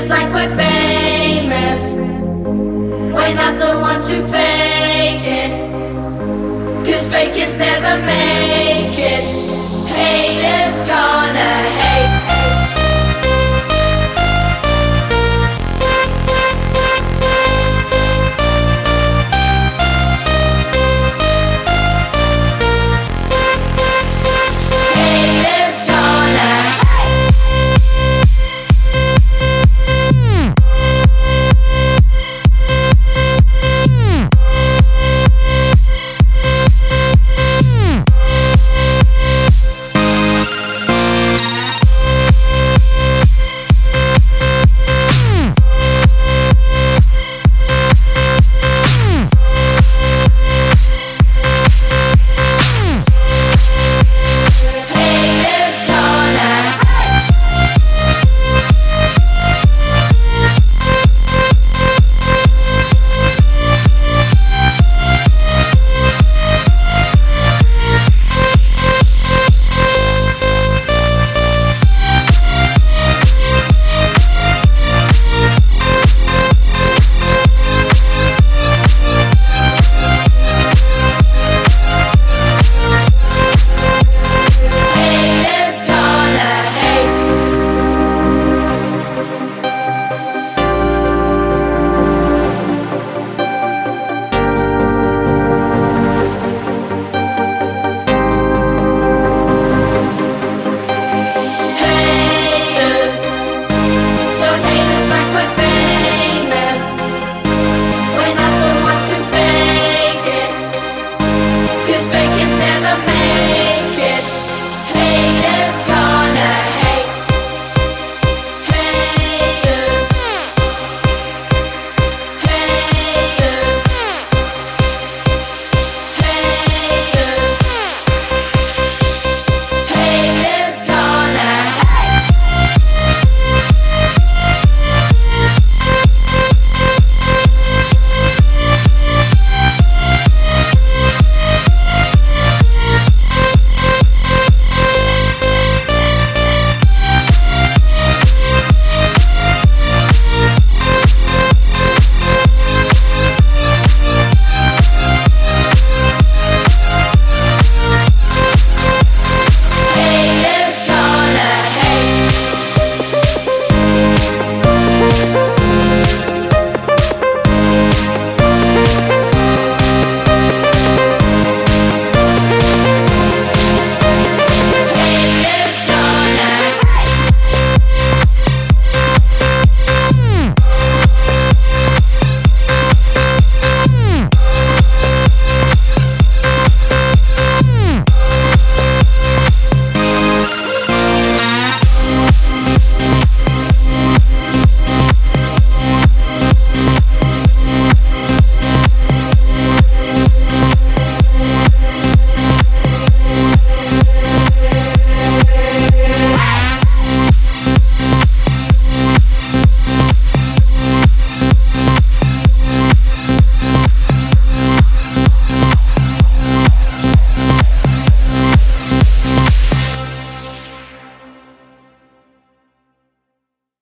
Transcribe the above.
it's like we're famous. We're not the ones who fake it. Cause fake is never make it. Haters gonna hate.